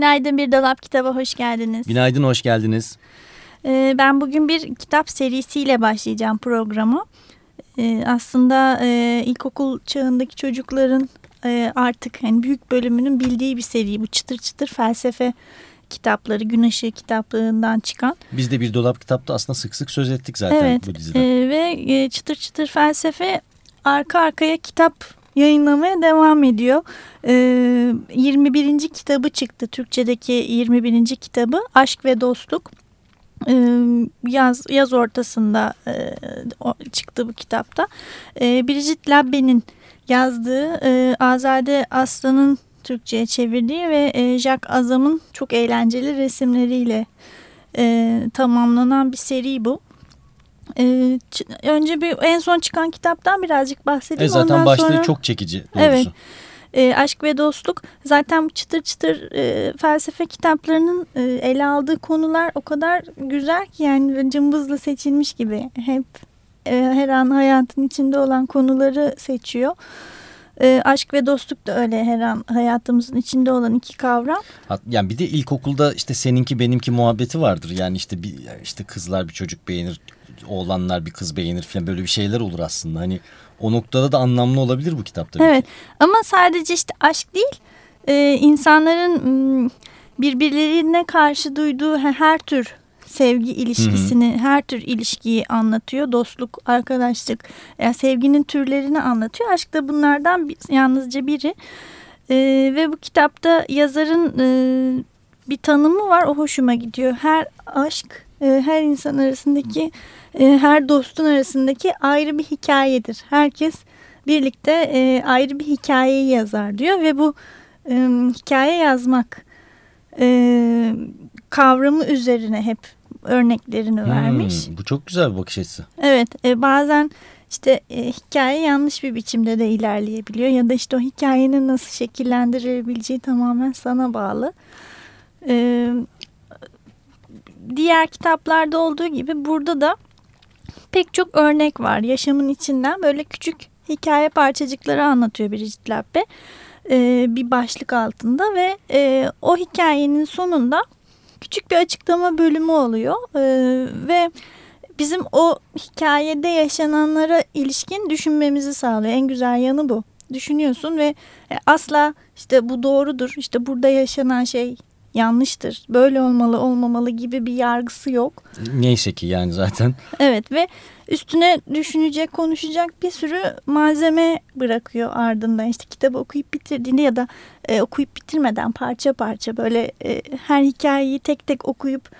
Günaydın Bir Dolap Kitaba hoş geldiniz. Günaydın, hoş geldiniz. Ee, ben bugün bir kitap serisiyle başlayacağım programı. Ee, aslında e, ilkokul çağındaki çocukların e, artık hani büyük bölümünün bildiği bir seri. Bu çıtır çıtır felsefe kitapları, Gün Işığı kitaplığından çıkan. Biz de Bir Dolap Kitap'ta aslında sık sık söz ettik zaten evet, bu diziden. E, ve e, çıtır çıtır felsefe arka arkaya kitap yayınlamaya devam ediyor. Ee, 21. kitabı çıktı. Türkçedeki 21. kitabı Aşk ve Dostluk. Ee, yaz, yaz ortasında e, çıktı bu kitapta. Ee, Bridget Labbe'nin yazdığı e, Azade Aslan'ın Türkçe'ye çevirdiği ve e, Jack Azam'ın çok eğlenceli resimleriyle e, tamamlanan bir seri bu. Ee, önce bir en son çıkan kitaptan birazcık bahsedeyim. E zaten Ondan başlığı sonra... çok çekici doğrusu. Evet. E, aşk ve dostluk zaten çıtır çıtır e, felsefe kitaplarının e, ele aldığı konular o kadar güzel ki yani cımbızla seçilmiş gibi hep e, her an hayatın içinde olan konuları seçiyor. E, aşk ve dostluk da öyle her an hayatımızın içinde olan iki kavram. Yani bir de ilkokulda işte seninki benimki muhabbeti vardır. Yani işte bir işte kızlar bir çocuk beğenir, oğlanlar bir kız beğenir falan böyle bir şeyler olur aslında. Hani o noktada da anlamlı olabilir bu kitap tabii Evet ki. ama sadece işte aşk değil e, insanların birbirlerine karşı duyduğu her tür sevgi ilişkisini, hı hı. her tür ilişkiyi anlatıyor. Dostluk, arkadaşlık, yani sevginin türlerini anlatıyor. Aşk da bunlardan bir, yalnızca biri. E, ve bu kitapta yazarın e, bir tanımı var. O hoşuma gidiyor. Her aşk, her insan arasındaki, her dostun arasındaki ayrı bir hikayedir. Herkes birlikte ayrı bir hikayeyi yazar diyor ve bu hikaye yazmak kavramı üzerine hep örneklerini hmm, vermiş. Bu çok güzel bir bakış açısı. Evet e, bazen işte e, hikaye yanlış bir biçimde de ilerleyebiliyor ya da işte o hikayenin nasıl şekillendirilebileceği tamamen sana bağlı. E, diğer kitaplarda olduğu gibi burada da pek çok örnek var yaşamın içinden böyle küçük hikaye parçacıkları anlatıyor Bridget Labbe e, bir başlık altında ve e, o hikayenin sonunda küçük bir açıklama bölümü oluyor e, ve bizim o hikayede yaşananlara ilişkin düşünmemizi sağlıyor. En güzel yanı bu. Düşünüyorsun ve e, asla işte bu doğrudur, işte burada yaşanan şey yanlıştır, böyle olmalı olmamalı gibi bir yargısı yok. Neyse ki yani zaten. Evet ve üstüne düşünecek, konuşacak bir sürü malzeme bırakıyor ardından. İşte kitabı okuyup bitirdiğinde ya da e, okuyup bitirmeden parça parça böyle e, her hikayeyi tek tek okuyup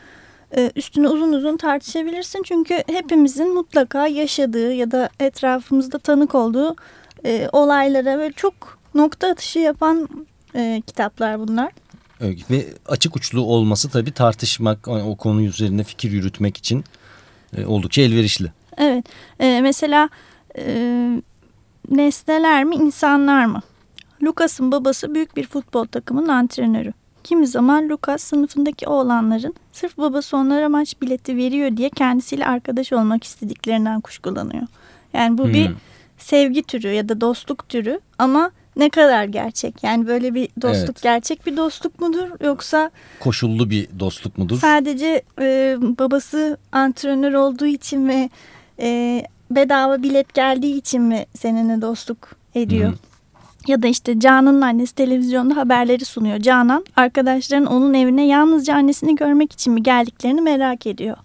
e, üstüne uzun uzun tartışabilirsin. Çünkü hepimizin mutlaka yaşadığı ya da etrafımızda tanık olduğu e, olaylara böyle çok nokta atışı yapan e, kitaplar bunlar. Ve açık uçlu olması tabii tartışmak, o konu üzerinde fikir yürütmek için e, oldukça elverişli. Evet. E, mesela e, nesneler mi insanlar mı? Lucas'ın babası büyük bir futbol takımının antrenörü. Kimi zaman Lucas sınıfındaki oğlanların sırf babası onlara maç bileti veriyor diye kendisiyle arkadaş olmak istediklerinden kuşkulanıyor. Yani bu hmm. bir sevgi türü ya da dostluk türü ama ne kadar gerçek? Yani böyle bir dostluk evet. gerçek bir dostluk mudur yoksa koşullu bir dostluk mudur? Sadece e, babası antrenör olduğu için ve e, bedava bilet geldiği için mi seninle dostluk ediyor? Hı. Ya da işte Canan'ın annesi televizyonda haberleri sunuyor. Canan arkadaşların onun evine yalnızca annesini görmek için mi geldiklerini merak ediyor.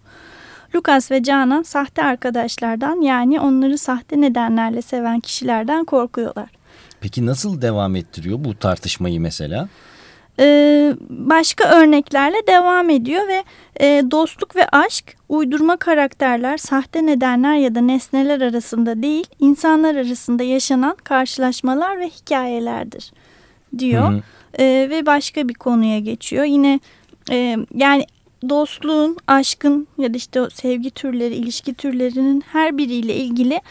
Lucas ve Canan sahte arkadaşlardan yani onları sahte nedenlerle seven kişilerden korkuyorlar. Peki nasıl devam ettiriyor bu tartışmayı mesela? e, başka örneklerle devam ediyor ve e, dostluk ve aşk uydurma karakterler, sahte nedenler ya da nesneler arasında değil, insanlar arasında yaşanan karşılaşmalar ve hikayelerdir diyor. Hı hı. E, ve başka bir konuya geçiyor. Yine e, yani dostluğun, aşkın ya da işte o sevgi türleri, ilişki türlerinin her biriyle ilgili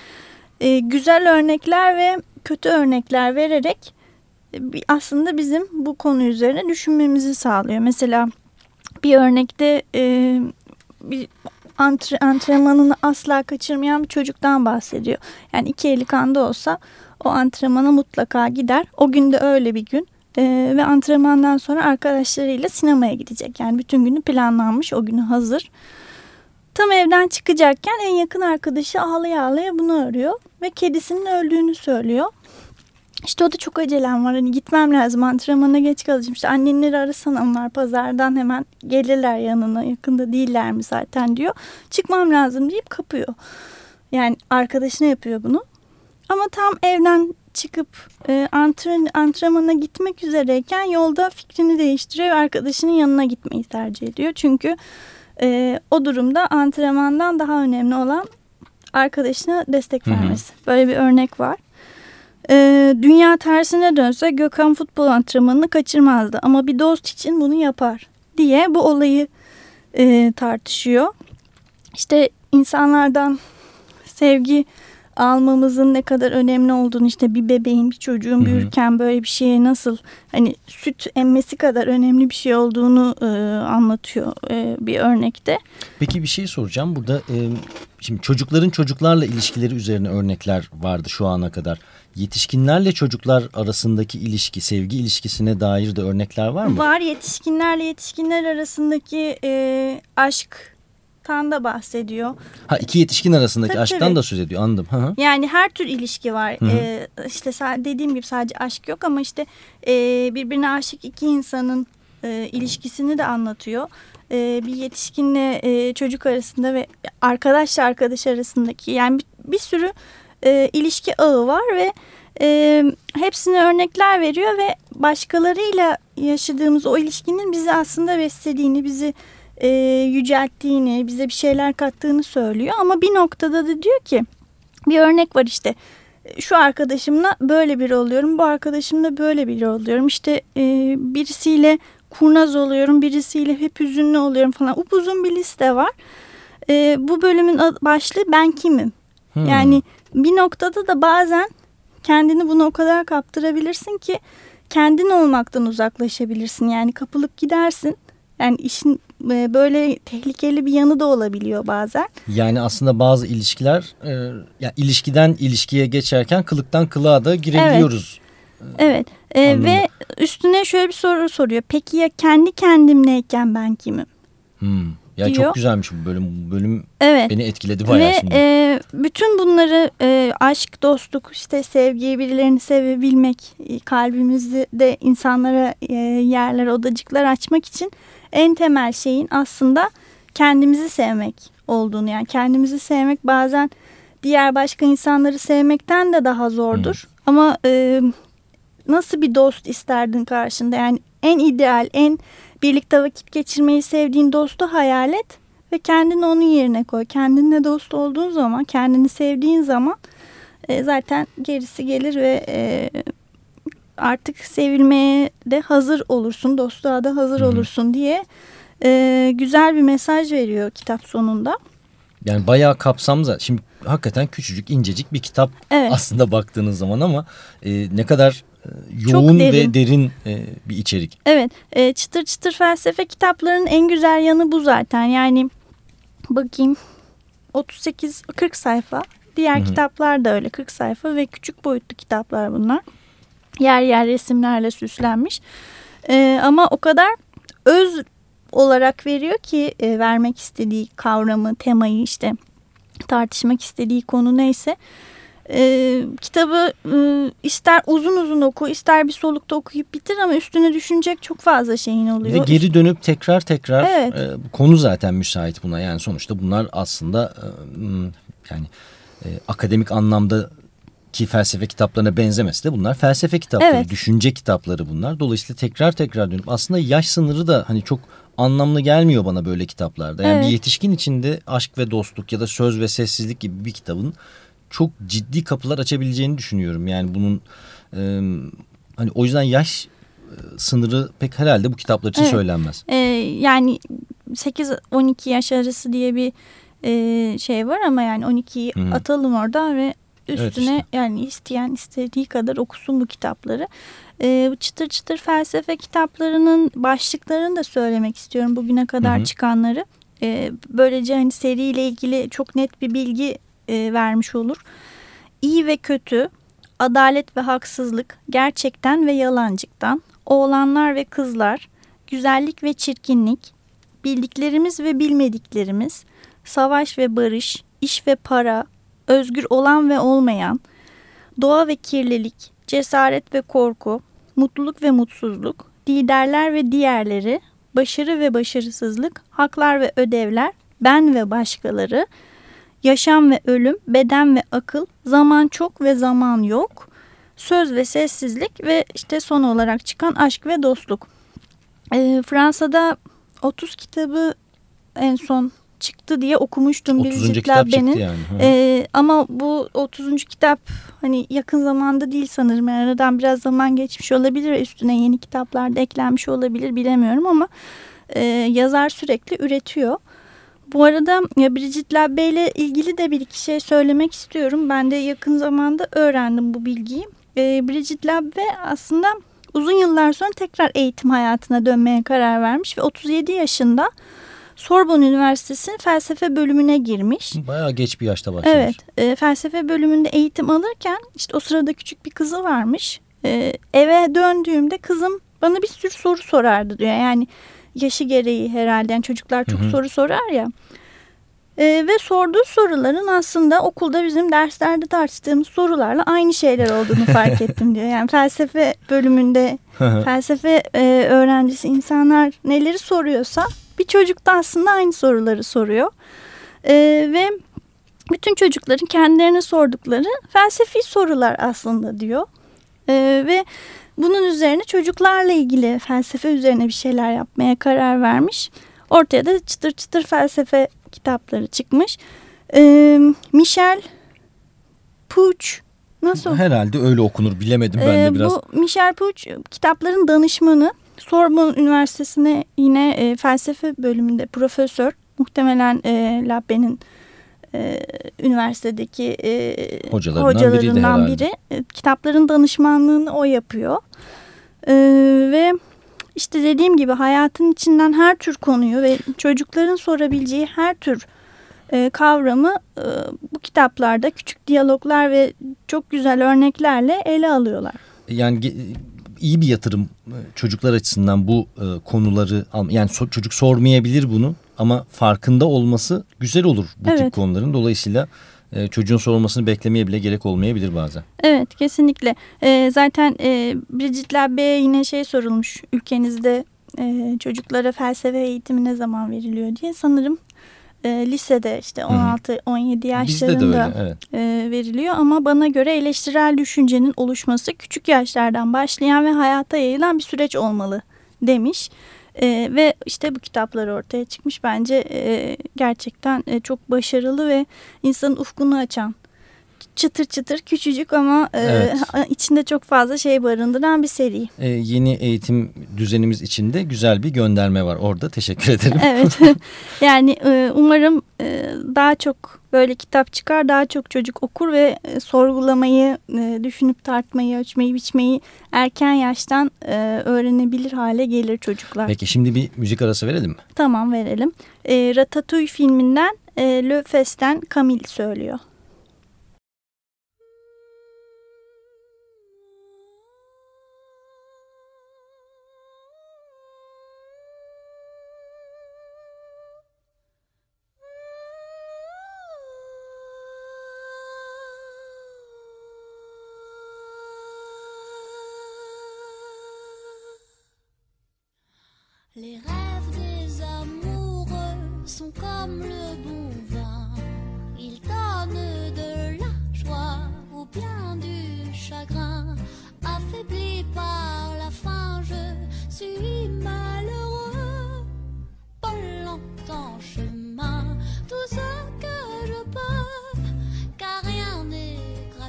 e, güzel örnekler ve kötü örnekler vererek e, aslında bizim bu konu üzerine düşünmemizi sağlıyor. Mesela bir örnekte e, bir antre, antrenmanını asla kaçırmayan bir çocuktan bahsediyor. Yani iki eli kanda olsa o antrenmana mutlaka gider. O gün de öyle bir gün. E, ve antrenmandan sonra arkadaşlarıyla sinemaya gidecek. Yani bütün günü planlanmış, o günü hazır. Tam evden çıkacakken en yakın arkadaşı ağlaya ağlaya bunu arıyor. Ve kedisinin öldüğünü söylüyor. İşte o da çok acelem var. Hani gitmem lazım antrenmana geç kalacağım. İşte annenleri arasana onlar pazardan hemen gelirler yanına. Yakında değiller mi zaten diyor. Çıkmam lazım deyip kapıyor. Yani arkadaşına yapıyor bunu. Ama tam evden çıkıp e, antren, antrenmana gitmek üzereyken yolda fikrini değiştiriyor ve arkadaşının yanına gitmeyi tercih ediyor. Çünkü e, o durumda antrenmandan daha önemli olan arkadaşına destek Hı hı. vermesi. Böyle bir örnek var. E, dünya tersine dönse Gökhan futbol antrenmanını kaçırmazdı ama bir dost için bunu yapar diye bu olayı e, tartışıyor. İşte insanlardan sevgi almamızın ne kadar önemli olduğunu işte bir bebeğin bir çocuğun büyürken böyle bir şeye nasıl hani süt emmesi kadar önemli bir şey olduğunu e, anlatıyor e, bir örnekte. Peki bir şey soracağım. Burada e, şimdi çocukların çocuklarla ilişkileri üzerine örnekler vardı şu ana kadar. Yetişkinlerle çocuklar arasındaki ilişki, sevgi ilişkisine dair de örnekler var mı? Var yetişkinlerle yetişkinler arasındaki e, aşktan da bahsediyor. Ha iki yetişkin arasındaki Tabii, aşktan tabii. da söz ediyor. Anladım. Hı hı. Yani her tür ilişki var. Hı hı. Ee, işte dediğim gibi sadece aşk yok ama işte e, birbirine aşık iki insanın e, ilişkisini de anlatıyor. E, bir yetişkinle e, çocuk arasında ve arkadaşla arkadaş arasındaki yani bir, bir sürü e, ilişki ağı var ve e, hepsine örnekler veriyor ve başkalarıyla yaşadığımız o ilişkinin bizi aslında beslediğini, bizi e, yücelttiğini, bize bir şeyler kattığını söylüyor. Ama bir noktada da diyor ki bir örnek var işte. Şu arkadaşımla böyle biri oluyorum bu arkadaşımla böyle biri oluyorum. İşte e, birisiyle kurnaz oluyorum birisiyle hep hüzünlü oluyorum falan. Upuzun bir liste var. E, bu bölümün başlığı ben kimim? Hmm. yani bir noktada da bazen kendini buna o kadar kaptırabilirsin ki kendin olmaktan uzaklaşabilirsin. Yani kapılıp gidersin. Yani işin e, böyle tehlikeli bir yanı da olabiliyor bazen. Yani aslında bazı ilişkiler e, ya ilişkiden ilişkiye geçerken kılıktan kılığa da girebiliyoruz. Evet e, Anladım. ve üstüne şöyle bir soru soruyor. Peki ya kendi kendimleyken ben kimim? Hmm. Ya Diyor. çok güzelmiş bu bölüm. Bu bölüm Evet. beni etkiledi bayağı Ve şimdi. e, bütün bunları e, aşk, dostluk, işte sevgi, birilerini sevebilmek, e, kalbimizde insanlara e, yerler, odacıklar açmak için en temel şeyin aslında kendimizi sevmek olduğunu. Yani kendimizi sevmek bazen diğer başka insanları sevmekten de daha zordur. Ama e, nasıl bir dost isterdin karşında? Yani en ideal, en birlikte vakit geçirmeyi sevdiğin dostu hayal et ve kendini onun yerine koy. Kendinle dost olduğun zaman, kendini sevdiğin zaman e, zaten gerisi gelir ve e, artık sevilmeye de hazır olursun, dostluğa da hazır Hı hı. olursun diye e, güzel bir mesaj veriyor kitap sonunda. Yani bayağı kapsamlı. Şimdi hakikaten küçücük incecik bir kitap Evet. aslında baktığınız zaman ama e, ne kadar yoğun derin. ve derin e, bir içerik. Evet, e, çıtır çıtır felsefe kitaplarının en güzel yanı bu zaten. Yani bakayım 38-40 sayfa. Diğer Hı hı. kitaplar da öyle 40 sayfa ve küçük boyutlu kitaplar bunlar. Yer yer resimlerle süslenmiş. E, ama o kadar öz olarak veriyor ki e, vermek istediği kavramı, temayı işte tartışmak istediği konu neyse. E, kitabı e, ister uzun uzun oku ister bir solukta okuyup bitir ama üstüne düşünecek çok fazla şeyin oluyor. geri dönüp tekrar tekrar Evet. e, konu zaten müsait buna. Yani sonuçta bunlar aslında e, yani e, akademik anlamda ki felsefe kitaplarına benzemesi de bunlar felsefe kitapları, Evet. düşünce kitapları bunlar. Dolayısıyla tekrar tekrar dönüp aslında yaş sınırı da hani çok anlamlı gelmiyor bana böyle kitaplarda. Yani Evet. bir yetişkin içinde aşk ve dostluk ya da söz ve sessizlik gibi bir kitabın çok ciddi kapılar açabileceğini düşünüyorum. Yani bunun e, hani o yüzden yaş sınırı pek herhalde bu kitaplar için Evet. söylenmez. Ee, yani 8-12 yaş arası diye bir e, şey var ama yani 12'yi Hı hı. atalım orada ve Evet üstüne işte. yani isteyen istediği kadar okusun bu kitapları. Ee, bu çıtır çıtır felsefe kitaplarının başlıklarını da söylemek istiyorum bugüne kadar Hı hı. çıkanları. Ee, böylece hani seriyle ilgili çok net bir bilgi e, vermiş olur. İyi ve kötü, adalet ve haksızlık, gerçekten ve yalancıktan, oğlanlar ve kızlar, güzellik ve çirkinlik, bildiklerimiz ve bilmediklerimiz, savaş ve barış, iş ve para, özgür olan ve olmayan, doğa ve kirlilik, cesaret ve korku, mutluluk ve mutsuzluk, liderler ve diğerleri, başarı ve başarısızlık, haklar ve ödevler, ben ve başkaları, yaşam ve ölüm, beden ve akıl, zaman çok ve zaman yok, söz ve sessizlik ve işte son olarak çıkan aşk ve dostluk. Ee, Fransa'da 30 kitabı en son çıktı diye okumuştum. 30. Biricik kitap Labbe'nin. yani. Hı. Ee, ama bu 30. kitap hani yakın zamanda değil sanırım. Yani aradan biraz zaman geçmiş olabilir ve üstüne yeni kitaplar da eklenmiş olabilir bilemiyorum ama e, yazar sürekli üretiyor. Bu arada Bridget Labbe ile ilgili de bir iki şey söylemek istiyorum. Ben de yakın zamanda öğrendim bu bilgiyi. E, Bridget Labbe aslında uzun yıllar sonra tekrar eğitim hayatına dönmeye karar vermiş ve 37 yaşında Sorbonne Üniversitesi'nin felsefe bölümüne girmiş. Bayağı geç bir yaşta başlamış. Evet, e, felsefe bölümünde eğitim alırken işte o sırada küçük bir kızı varmış. E, eve döndüğümde kızım bana bir sürü soru sorardı diyor. Yani yaşı gereği herhalde yani çocuklar çok Hı hı. soru sorar ya. E, ve sorduğu soruların aslında okulda bizim derslerde tartıştığımız sorularla aynı şeyler olduğunu fark ettim diyor. Yani felsefe bölümünde felsefe e, öğrencisi insanlar neleri soruyorsa bir çocuk da aslında aynı soruları soruyor. E, ve bütün çocukların kendilerine sordukları felsefi sorular aslında diyor. E, ve bunun üzerine çocuklarla ilgili felsefe üzerine bir şeyler yapmaya karar vermiş. Ortaya da çıtır çıtır felsefe kitapları çıkmış. E, Michel Puch nasıl Herhalde öyle okunur bilemedim ben ee, de biraz. Bu Michel Puch kitapların danışmanı. Sorbonne Üniversitesi'ne yine e, felsefe bölümünde profesör. Muhtemelen e, Labbe'nin e, üniversitedeki e, Hocalarından hocalarından biri. E, kitapların danışmanlığını o yapıyor. E, ve işte dediğim gibi hayatın içinden her tür konuyu ve çocukların sorabileceği her tür e, kavramı e, bu kitaplarda küçük diyaloglar ve çok güzel örneklerle ele alıyorlar. Yani iyi bir yatırım e, çocuklar açısından bu e, konuları yani so- çocuk sormayabilir bunu ama farkında olması güzel olur bu tip Evet. konuların. Dolayısıyla e, çocuğun sorulmasını beklemeye bile gerek olmayabilir bazen. Evet kesinlikle. E, zaten e, Bridget Labbe'ye yine şey sorulmuş ülkenizde e, çocuklara felsefe eğitimi ne zaman veriliyor diye sanırım e, lisede işte hı. 16-17 Bizde de yaşlarında öyle evet. e, veriliyor ama bana göre eleştirel düşüncenin oluşması küçük yaşlardan başlayan ve hayata yayılan bir süreç olmalı demiş. E, ve işte bu kitaplar ortaya çıkmış. Bence e, gerçekten e, çok başarılı ve insanın ufkunu açan çıtır çıtır küçücük ama e, Evet. içinde çok fazla şey barındıran bir seri. E, yeni eğitim düzenimiz içinde güzel bir gönderme var orada. Teşekkür ederim. Evet yani e, umarım e, daha çok böyle kitap çıkar daha çok çocuk okur ve e, sorgulamayı e, düşünüp tartmayı ölçmeyi biçmeyi erken yaştan e, öğrenebilir hale gelir çocuklar. Peki şimdi bir müzik arası verelim mi? Tamam verelim. E, Ratatouille filminden e, Le Fest'ten Camille söylüyor.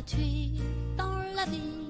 Gratuit dans la vie.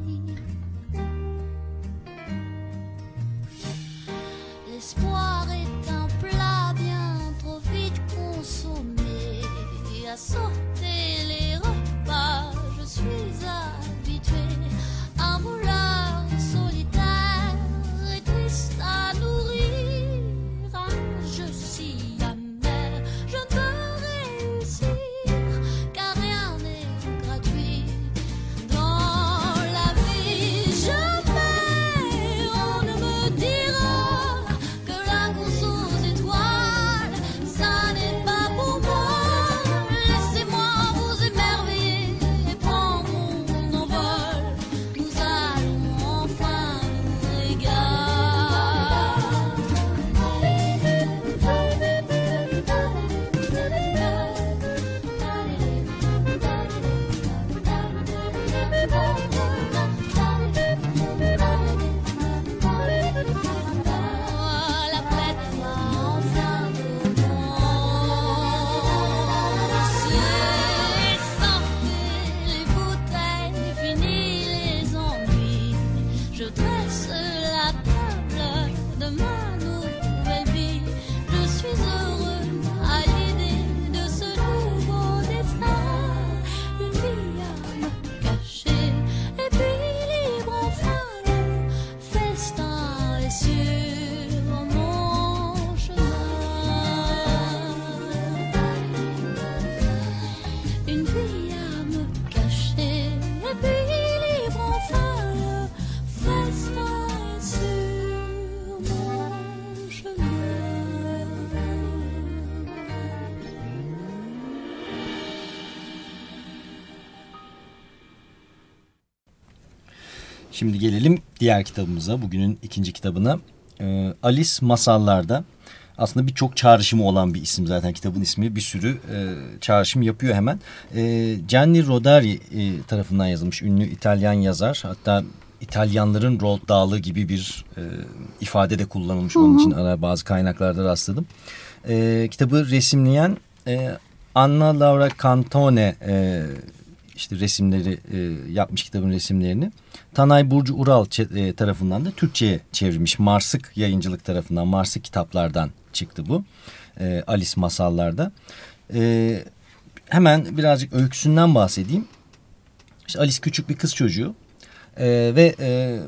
Şimdi gelelim diğer kitabımıza. Bugünün ikinci kitabına. Ee, Alice Masallar'da. Aslında birçok çağrışımı olan bir isim zaten kitabın ismi. Bir sürü e, çağrışım yapıyor hemen. E, Gianni Rodari e, tarafından yazılmış ünlü İtalyan yazar. Hatta İtalyanların Rold Dağı gibi bir e, ifade de kullanılmış. Onun için ara bazı kaynaklarda rastladım. E, kitabı resimleyen e, Anna Laura Cantone e, işte resimleri e, yapmış kitabın resimlerini. Tanay Burcu Ural e, tarafından da Türkçe'ye çevrilmiş. Marsık yayıncılık tarafından Marsık kitaplardan çıktı bu. E, Alice Masallar'da. E, hemen birazcık öyküsünden bahsedeyim. İşte Alice küçük bir kız çocuğu. E, ve e,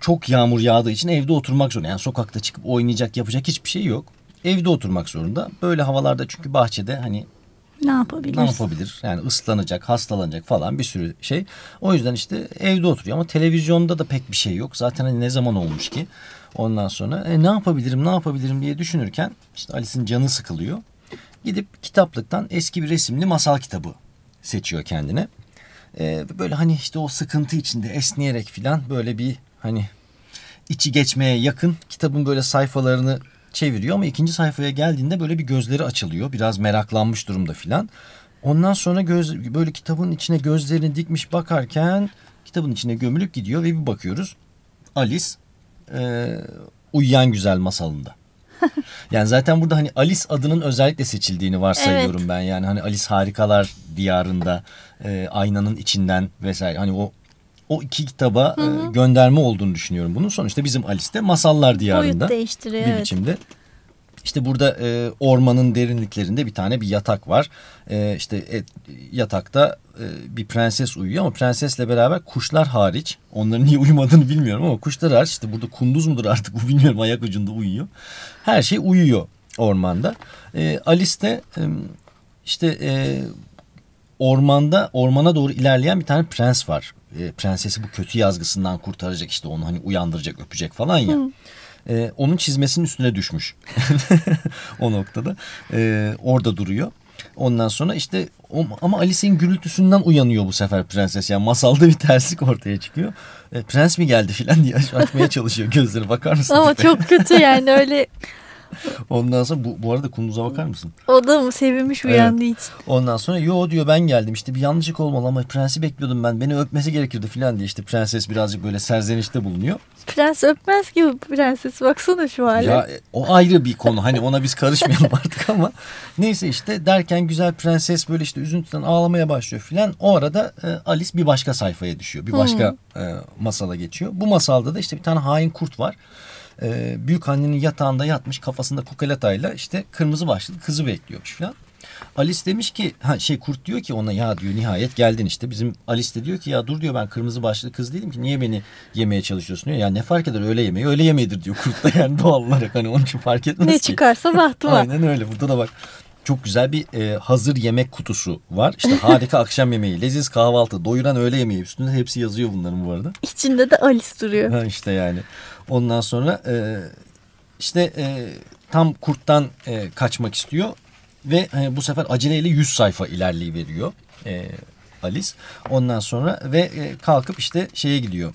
çok yağmur yağdığı için evde oturmak zorunda. Yani sokakta çıkıp oynayacak yapacak hiçbir şey yok. Evde oturmak zorunda. Böyle havalarda çünkü bahçede hani Ne yapabiliriz? ne yapabilir? Yani ıslanacak, hastalanacak falan bir sürü şey. O yüzden işte evde oturuyor ama televizyonda da pek bir şey yok. Zaten hani ne zaman olmuş ki? Ondan sonra e, ne yapabilirim, ne yapabilirim diye düşünürken işte Alice'in canı sıkılıyor. Gidip kitaplıktan eski bir resimli masal kitabı seçiyor kendine. E, böyle hani işte o sıkıntı içinde esneyerek filan böyle bir hani içi geçmeye yakın kitabın böyle sayfalarını çeviriyor ama ikinci sayfaya geldiğinde böyle bir gözleri açılıyor. Biraz meraklanmış durumda filan. Ondan sonra göz böyle kitabın içine gözlerini dikmiş bakarken kitabın içine gömülüp gidiyor ve bir bakıyoruz Alice e, uyuyan güzel masalında. yani zaten burada hani Alice adının özellikle seçildiğini varsayıyorum Evet. ben. Yani hani Alice Harikalar Diyarında e, aynanın içinden vesaire hani o o iki kitaba e, gönderme olduğunu düşünüyorum bunun. Sonuçta bizim Alice de Masallar Diyarında Boyut değiştiriyor bir evet. biçimde. İşte burada e, ormanın derinliklerinde bir tane bir yatak var. E, işte et, yatakta e, bir prenses uyuyor ama prensesle beraber kuşlar hariç. Onların niye uyumadığını bilmiyorum ama kuşlar hariç işte burada kunduz mudur artık bu bilmiyorum ayak ucunda uyuyor. Her şey uyuyor ormanda. E, Alice de e, işte e, ormanda ormana doğru ilerleyen bir tane prens var. E, prensesi bu kötü yazgısından kurtaracak işte onu hani uyandıracak öpecek falan ya. E, onun çizmesinin üstüne düşmüş. o noktada. E, orada duruyor. Ondan sonra işte ama Alice'in gürültüsünden uyanıyor bu sefer prenses. Yani masalda bir terslik ortaya çıkıyor. E, prens mi geldi filan diye aç- açmaya çalışıyor gözleri bakar mısın? Ama tipe? çok kötü yani öyle Ondan sonra bu, bu arada kunduza bakar mısın? O da mı sevinmiş uyandığı için. Ondan sonra yo diyor ben geldim işte bir yanlışlık olmalı ama prensi bekliyordum ben beni öpmesi gerekirdi falan diye işte prenses birazcık böyle serzenişte bulunuyor. Prens öpmez ki prenses. Baksana şu hale. Ya e, o ayrı bir konu hani ona biz karışmayalım artık ama neyse işte derken güzel prenses böyle işte üzüntüden ağlamaya başlıyor filan. O arada e, Alice bir başka sayfaya düşüyor. Bir başka e, masala geçiyor. Bu masalda da işte bir tane hain kurt var. E, büyük annenin yatağında yatmış kafasında kukaletayla işte kırmızı başlı kızı bekliyormuş filan. Alice demiş ki ha şey kurt diyor ki ona ya diyor nihayet geldin işte. Bizim Alice de diyor ki ya dur diyor ben kırmızı başlı kız değilim ki niye beni yemeye çalışıyorsun diyor. Ya ne fark eder öyle yemeği öyle yemeğidir diyor kurt da yani doğal olarak hani onun için fark etmez ne ki. çıkarsa bahtı var. Aynen öyle burada da bak çok güzel bir e, hazır yemek kutusu var. İşte harika akşam yemeği, leziz kahvaltı, doyuran öğle yemeği üstünde hepsi yazıyor bunların bu arada. İçinde de Alice duruyor. Ha işte yani. Ondan sonra e, işte e, tam kurttan e, kaçmak istiyor ve e, bu sefer aceleyle 100 sayfa ilerleyiveriyor e, Alice. Ondan sonra ve e, kalkıp işte şeye gidiyor.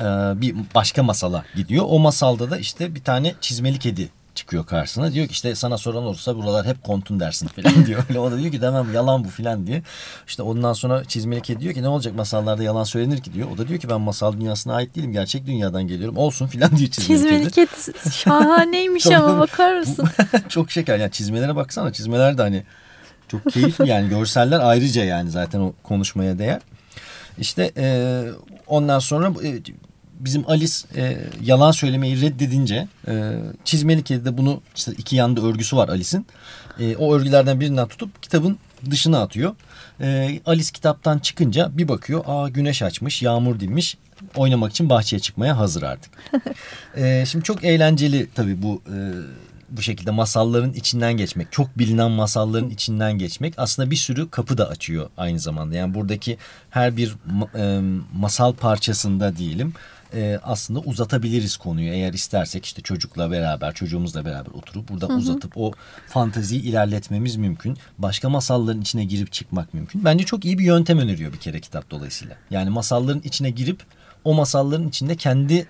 E, bir başka masala gidiyor. O masalda da işte bir tane çizmeli kedi çıkıyor karşısına. Diyor ki işte sana soran olursa buralar hep kontun dersin falan diyor. Öyle o da diyor ki demem yalan bu falan diye. İşte ondan sonra çizmeli kedi diyor ki ne olacak masallarda yalan söylenir ki diyor. O da diyor ki ben masal dünyasına ait değilim. Gerçek dünyadan geliyorum. Olsun falan diyor çizmeli, Çizmeli kedi. kedi şahaneymiş ama bakar mısın? çok şeker. Yani çizmelere baksana. Çizmeler de hani çok keyifli yani. Görseller ayrıca yani zaten o konuşmaya değer. İşte e, ondan sonra e, bizim Alice e, yalan söylemeyi reddedince e, çizmeli kedi de bunu işte iki yanda örgüsü var Alice'in. E, o örgülerden birinden tutup kitabın dışına atıyor. E, Alice kitaptan çıkınca bir bakıyor. Aa güneş açmış, yağmur dinmiş. Oynamak için bahçeye çıkmaya hazır artık. e, şimdi çok eğlenceli tabii bu e, bu şekilde masalların içinden geçmek, çok bilinen masalların içinden geçmek aslında bir sürü kapı da açıyor aynı zamanda. Yani buradaki her bir e, masal parçasında diyelim e, aslında uzatabiliriz konuyu eğer istersek işte çocukla beraber, çocuğumuzla beraber oturup burada uzatıp o fanteziyi ilerletmemiz mümkün. Başka masalların içine girip çıkmak mümkün. Bence çok iyi bir yöntem öneriyor bir kere kitap dolayısıyla. Yani masalların içine girip o masalların içinde kendi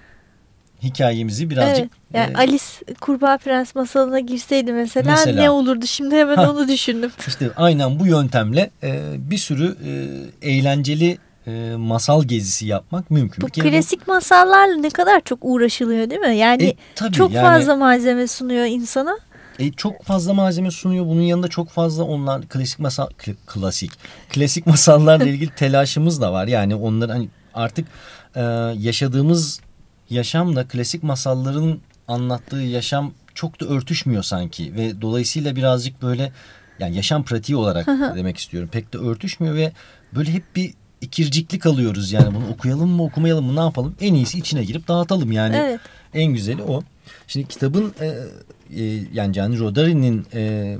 hikayemizi birazcık Evet. Yani e, Alice Kurbağa Prens masalına girseydi mesela, Mesela. ne olurdu? Şimdi hemen Ha. onu düşündüm. İşte aynen bu yöntemle e, bir sürü e, eğlenceli e, masal gezisi yapmak mümkün. Bu kere klasik masallarla ne kadar çok uğraşılıyor değil mi? Yani E, tabii çok yani- fazla malzeme sunuyor insana. e, çok fazla malzeme sunuyor. Bunun yanında çok fazla onlar klasik masal kl- klasik klasik masallarla ilgili telaşımız da var. Yani onları hani artık e, yaşadığımız yaşamla klasik masalların anlattığı yaşam çok da örtüşmüyor sanki ve dolayısıyla birazcık böyle yani yaşam pratiği olarak demek istiyorum. Pek de örtüşmüyor ve böyle hep bir ikirciklik alıyoruz yani bunu okuyalım mı okumayalım mı ne yapalım en iyisi içine girip dağıtalım yani Evet. en güzeli o. Şimdi kitabın e, e, yani Gianni Rodari'nin e,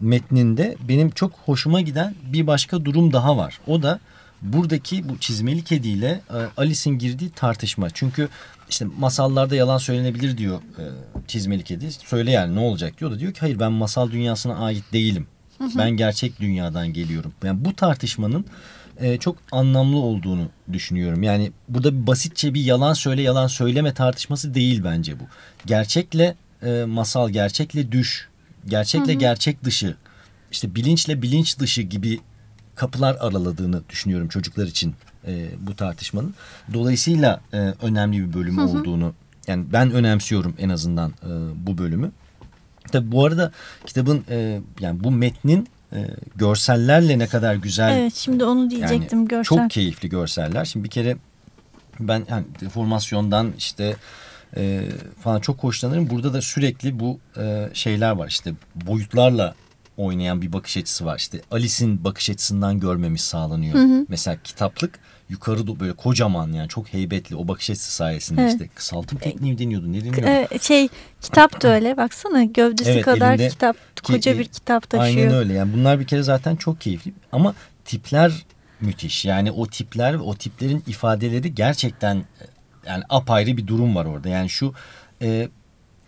metninde benim çok hoşuma giden bir başka durum daha var. O da buradaki bu çizmeli kediyle e, Alice'in girdiği tartışma. Çünkü işte masallarda yalan söylenebilir diyor e, çizmeli kedi. Söyle yani ne olacak diyor da diyor ki hayır ben masal dünyasına ait değilim. Ben gerçek dünyadan geliyorum. Yani bu tartışmanın e, çok anlamlı olduğunu düşünüyorum. Yani burada basitçe bir yalan söyle yalan söyleme tartışması değil bence bu. Gerçekle e, masal, gerçekle düş, gerçekle gerçek dışı, işte bilinçle bilinç dışı gibi kapılar araladığını düşünüyorum çocuklar için e, bu tartışmanın. Dolayısıyla e, önemli bir bölüm olduğunu yani ben önemsiyorum en azından e, bu bölümü. Tabi bu arada kitabın e, yani bu metnin e, görsellerle ne kadar güzel Evet şimdi onu diyecektim yani görsel. Çok keyifli görseller. Şimdi bir kere ben yani deformasyondan işte e, falan çok hoşlanırım. Burada da sürekli bu e, şeyler var işte boyutlarla oynayan bir bakış açısı var. İşte Alice'in bakış açısından görmemiz sağlanıyor. Mesela kitaplık yukarı böyle kocaman yani çok heybetli o bakış açısı sayesinde Evet. işte kısaltım tekniği mi deniyordu ne deniyordu? Evet, şey kitap da öyle baksana gövdesi Evet, kadar elinde kitap ki- koca bir kitap taşıyor. Aynen öyle yani bunlar bir kere zaten çok keyifli ama tipler müthiş. Yani o tipler o tiplerin ifadeleri gerçekten e, yani apayrı bir durum var orada. Yani şu e,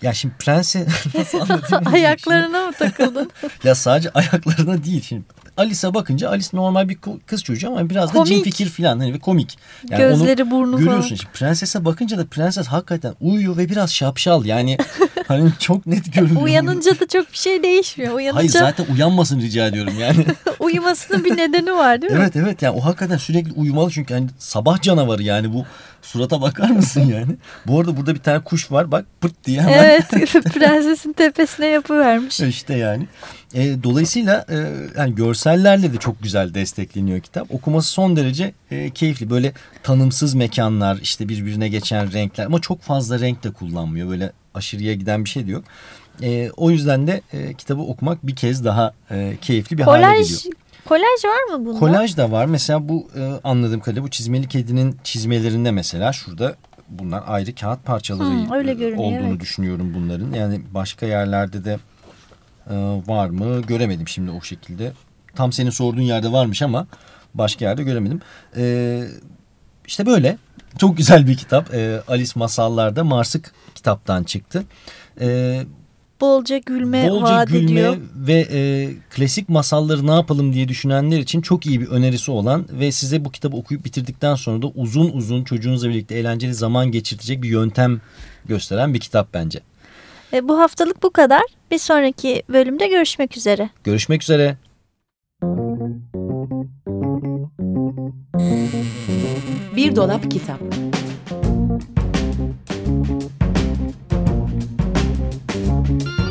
ya şimdi prense nasıl anlatayım? Ayaklarına mı takıldın? ya sadece ayaklarına değil. Şimdi Alice'a bakınca Alice normal bir kız çocuğu ama biraz da Komik. cin fikir falan hani ve komik. Yani onu Gözleri burnu görüyorsun. falan. Şimdi prensese bakınca da prenses hakikaten uyuyor ve biraz şapşal. Yani hani çok net görünüyor. Uyanınca da çok bir şey değişmiyor. Hayır Uyanınca zaten uyanmasın rica ediyorum yani. uyumasının bir nedeni var değil mi? evet evet yani o hakikaten sürekli uyumalı çünkü hani sabah canavarı yani bu surata bakar mısın yani? Bu arada burada bir tane kuş var bak pırt diye hemen. Evet prensesin tepesine yapıvermiş. İşte yani. E, dolayısıyla e, yani görsellerle de çok güzel destekleniyor kitap. Okuması son derece e, keyifli. Böyle tanımsız mekanlar, işte birbirine geçen renkler ama çok fazla renk de kullanmıyor. Böyle aşırıya giden bir şey de yok. E, o yüzden de e, kitabı okumak bir kez daha e, keyifli bir hale Kolaj, geliyor. Kolaj var mı bunda? Kolaj da var. Mesela bu e, anladığım kadarıyla bu çizmeli kedinin çizmelerinde mesela şurada bunlar ayrı kağıt parçaları Hmm, öyle görünüyor, olduğunu evet. düşünüyorum bunların. Yani başka yerlerde de e, var mı göremedim şimdi o şekilde. Tam senin sorduğun yerde varmış ama başka yerde göremedim. E, işte böyle çok güzel bir kitap. E, Alice Masallar'da Marsık kitaptan çıktı. E, Bolca gülme bolca vaat gülme ediyor. ve e, klasik masalları ne yapalım diye düşünenler için çok iyi bir önerisi olan ve size bu kitabı okuyup bitirdikten sonra da uzun uzun çocuğunuzla birlikte eğlenceli zaman geçirtecek bir yöntem gösteren bir kitap bence. E, bu haftalık bu kadar. Bir sonraki bölümde görüşmek üzere. Görüşmek üzere. Bir dolap kitap.